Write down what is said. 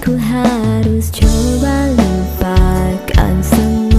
ku harus coba lupakan semua